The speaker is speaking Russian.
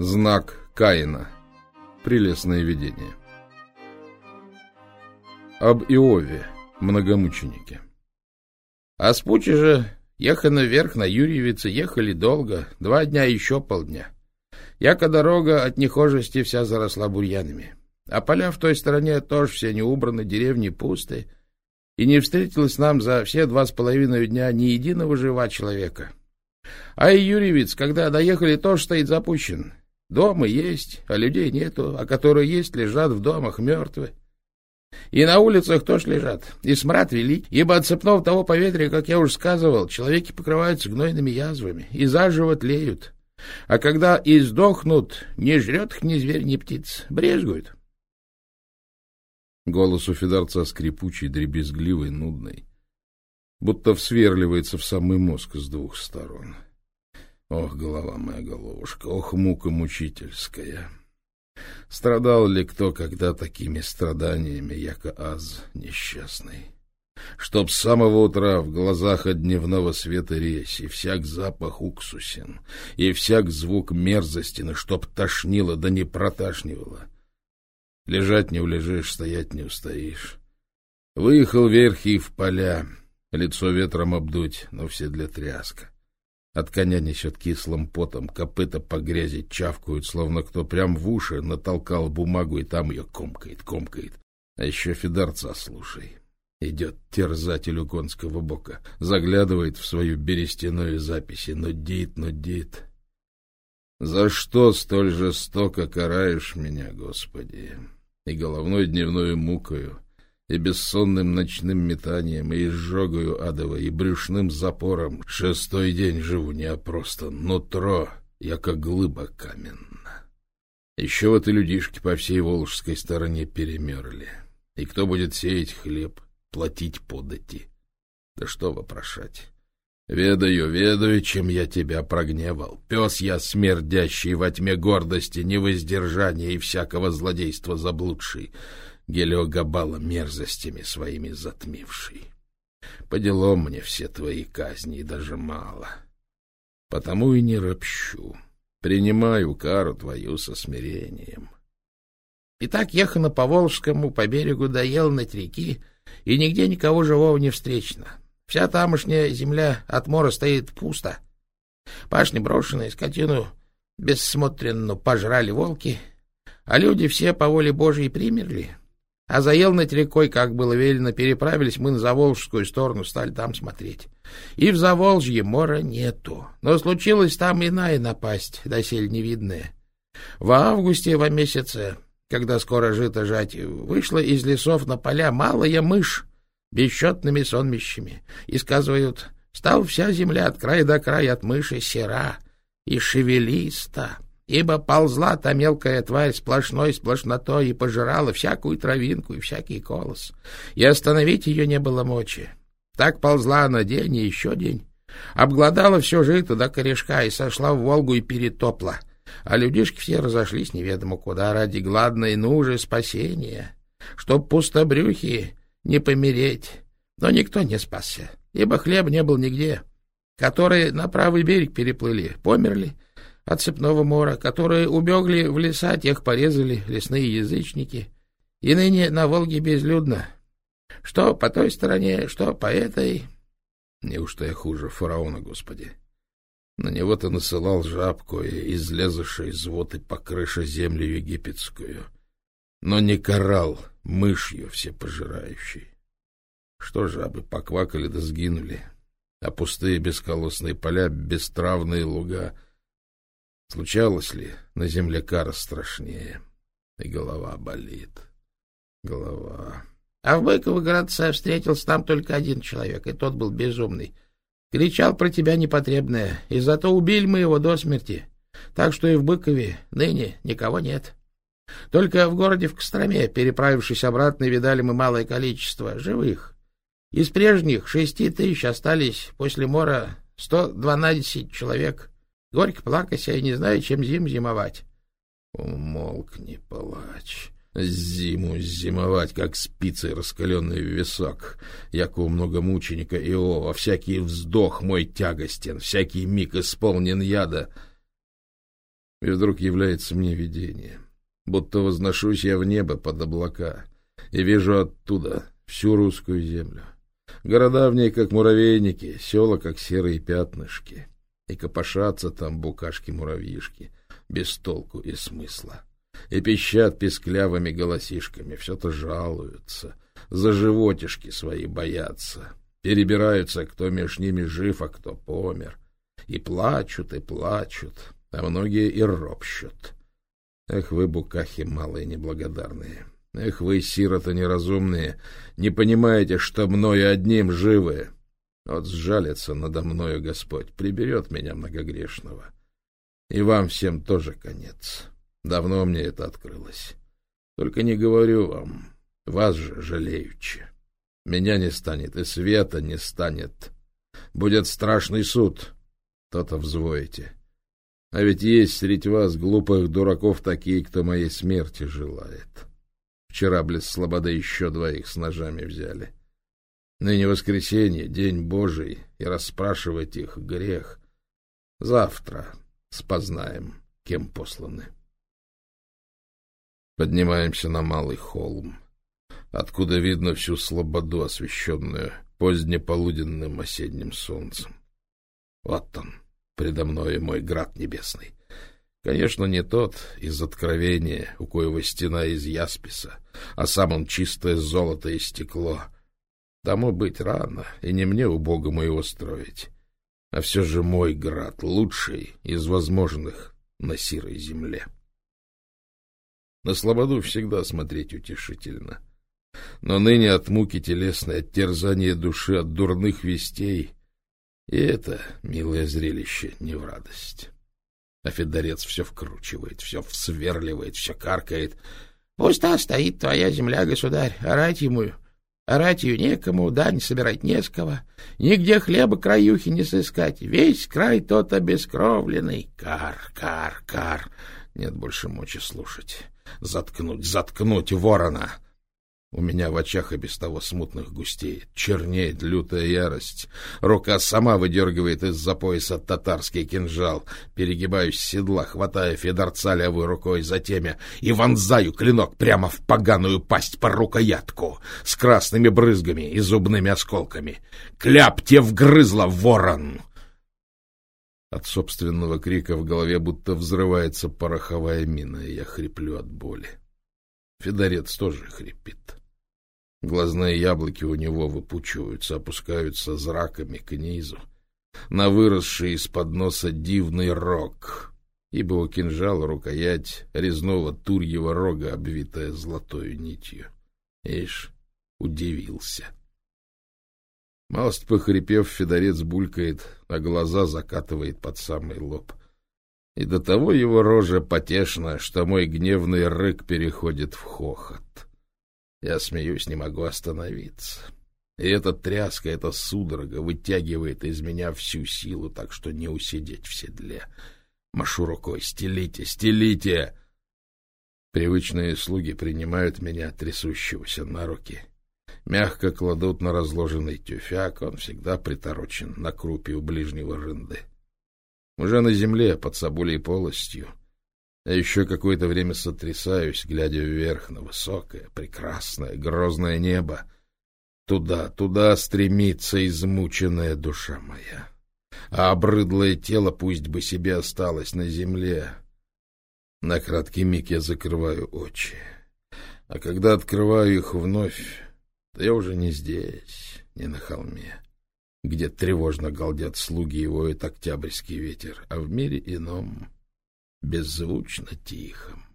Знак Каина. Прелестное видение. Об Иове, многомученике. А с Пучи же ехали вверх на Юрьевице, ехали долго, два дня еще полдня. Яко дорога от нехожести вся заросла бурьянами. А поля в той стороне тоже все не убраны, деревни пусты. И не встретилось нам за все два с половиной дня ни единого жива человека. А и Юрьевец, когда доехали, тоже стоит запущен. Дома есть, а людей нету, а которые есть, лежат в домах мертвы. И на улицах тоже лежат, и смрад велик, ибо от цепного того поветрия, как я уже сказывал, человеки покрываются гнойными язвами и заживо тлеют. А когда и сдохнут, не жрет их ни зверь, ни птиц, брезгуют. Голос у Федорца скрипучий, дребезгливый, нудный, будто всверливается в самый мозг с двух сторон. Ох, голова моя головушка, ох, мука мучительская! Страдал ли кто когда такими страданиями, яко аз несчастный? Чтоб с самого утра в глазах от дневного света резь, и всяк запах уксусен, и всяк звук мерзостины, чтоб тошнило да не проташнивало. Лежать не улежишь, стоять не устоишь. Выехал вверх и в поля, лицо ветром обдуть, но все для тряска. От коня несет кислым потом, копыта по грязи чавкают, словно кто прям в уши натолкал бумагу и там ее комкает, комкает. А еще Федорца слушай. Идет терзатель у конского бока, заглядывает в свою берестяную записи, нудит, нудит. За что столь жестоко караешь меня, Господи? И головной дневной мукою, и бессонным ночным метанием, и изжогою адовой, и брюшным запором. Шестой день живу не а просто нутро, яко глыба каменна. Еще вот и людишки по всей Волжской стороне перемерли. И кто будет сеять хлеб, платить подати? Да что вопрошать? Ведаю, ведаю, чем я тебя прогневал. Пес я смердящий во тьме гордости, невоздержания и всякого злодейства заблудший. Гелиогабала мерзостями своими затмивший. По мне все твои казни, и даже мало. Потому и не ропщу. Принимаю кару твою со смирением. И так ехано по Волжскому, по берегу доел на реки, и нигде никого живого не встречно. Вся тамошняя земля от мора стоит пусто. Пашни брошенные, скотину бессмотренно пожрали волки, а люди все по воле Божьей примерли, а заел над рекой, как было велено, переправились мы на Заволжскую сторону, стали там смотреть. И в Заволжье мора нету. Но случилась там иная напасть, досель невидная. В августе, во месяце, когда скоро жито жать, вышла из лесов на поля малая мышь бесчетными сонмищами. И, сказывают, стала вся земля от края до края от мыши сера и шевелиста ибо ползла та мелкая тварь сплошной сплошнотой и пожирала всякую травинку и всякий колос, и остановить ее не было мочи. Так ползла она день и еще день, обглодала все жито до корешка и сошла в Волгу и перетопла, а людишки все разошлись неведомо куда ради гладной нужи спасения, чтоб пустобрюхи не помереть, но никто не спасся, ибо хлеб не был нигде, которые на правый берег переплыли, померли, от цепного мора, которые убегли в леса, тех порезали лесные язычники. И ныне на Волге безлюдно. Что по той стороне, что по этой... Неужто я хуже фараона, господи? На него ты насылал жабку, излезавший из воды по крыше землю египетскую, но не карал мышью всепожирающей. Что жабы поквакали да сгинули, а пустые бесколосные поля, бестравные луга — Случалось ли на земле кара страшнее? И голова болит. Голова. А в Быково-городце встретился там только один человек, и тот был безумный. Кричал про тебя непотребное, и зато убили мы его до смерти. Так что и в Быкове ныне никого нет. Только в городе в Костроме, переправившись обратно, видали мы малое количество живых. Из прежних шести тысяч остались после мора сто двенадцать человек — Горько плакайся и не знаю, чем зим зимовать. Умолкни, палач. Зиму зимовать, как спицей раскаленный в висок. Яку много мученика Иова, всякий вздох мой тягостен, всякий миг исполнен яда. И вдруг является мне видение, будто возношусь я в небо под облака и вижу оттуда всю русскую землю. Города в ней, как муравейники, села, как серые пятнышки, и копошатся там букашки-муравьишки, без толку и смысла. И пищат песклявыми голосишками, все-то жалуются, за животишки свои боятся, перебираются, кто меж ними жив, а кто помер, и плачут, и плачут, а многие и ропщут. Эх вы, букахи малые неблагодарные! Эх вы, сироты неразумные, не понимаете, что мною одним живы. Вот сжалится надо мною Господь, приберет меня многогрешного. И вам всем тоже конец. Давно мне это открылось. Только не говорю вам, вас же жалеючи. Меня не станет, и света не станет. Будет страшный суд. То-то взвоите. А ведь есть среди вас, глупых дураков, такие, кто моей смерти желает. Вчера близ слободы еще двоих с ножами взяли. Ныне воскресенье, день Божий, и расспрашивать их грех. Завтра спознаем, кем посланы. Поднимаемся на малый холм, откуда видно всю слободу, освещенную позднеполуденным осенним солнцем. Вот он, предо мной мой град небесный. Конечно, не тот из откровения, у коего стена из ясписа, а сам он чистое золото и стекло. Тому быть рано, и не мне у Бога моего строить. А все же мой град лучший из возможных на сирой земле. На слободу всегда смотреть утешительно. Но ныне от муки телесной, от терзания души, от дурных вестей, и это, милое зрелище, не в радость. А Федорец все вкручивает, все всверливает, все каркает. Пуста стоит твоя земля, государь, орать ему, орать ее некому, дань собирать не с кого, нигде хлеба краюхи не сыскать, весь край тот обескровленный. Кар, кар, кар. Нет больше мочи слушать. Заткнуть, заткнуть ворона. У меня в очах и без того смутных густеет, чернеет лютая ярость. Рука сама выдергивает из-за пояса татарский кинжал. Перегибаюсь с седла, хватая Федорца левой рукой за темя и вонзаю клинок прямо в поганую пасть по рукоятку с красными брызгами и зубными осколками. «Кляп те вгрызла, ворон!» От собственного крика в голове будто взрывается пороховая мина, и я хриплю от боли. Федорец тоже хрипит. Глазные яблоки у него выпучиваются, опускаются зраками к низу. На выросший из-под носа дивный рог, ибо у кинжала рукоять резного турьего рога, обвитая золотой нитью. Ишь, удивился. Малость похрипев, Федорец булькает, а глаза закатывает под самый лоб. И до того его рожа потешна, что мой гневный рык переходит в хохот. Я смеюсь, не могу остановиться. И эта тряска, эта судорога вытягивает из меня всю силу, так что не усидеть в седле. Машу рукой. «Стелите, стелите!» Привычные слуги принимают меня, трясущегося, на руки. Мягко кладут на разложенный тюфяк, он всегда приторочен на крупе у ближнего рынды. Уже на земле, под соболей полостью, а еще какое-то время сотрясаюсь, глядя вверх на высокое, прекрасное, грозное небо. Туда, туда стремится измученная душа моя. А обрыдлое тело пусть бы себе осталось на земле. На краткий миг я закрываю очи. А когда открываю их вновь, то я уже не здесь, не на холме, где тревожно галдят слуги и октябрьский ветер, а в мире ином — беззвучно тихом.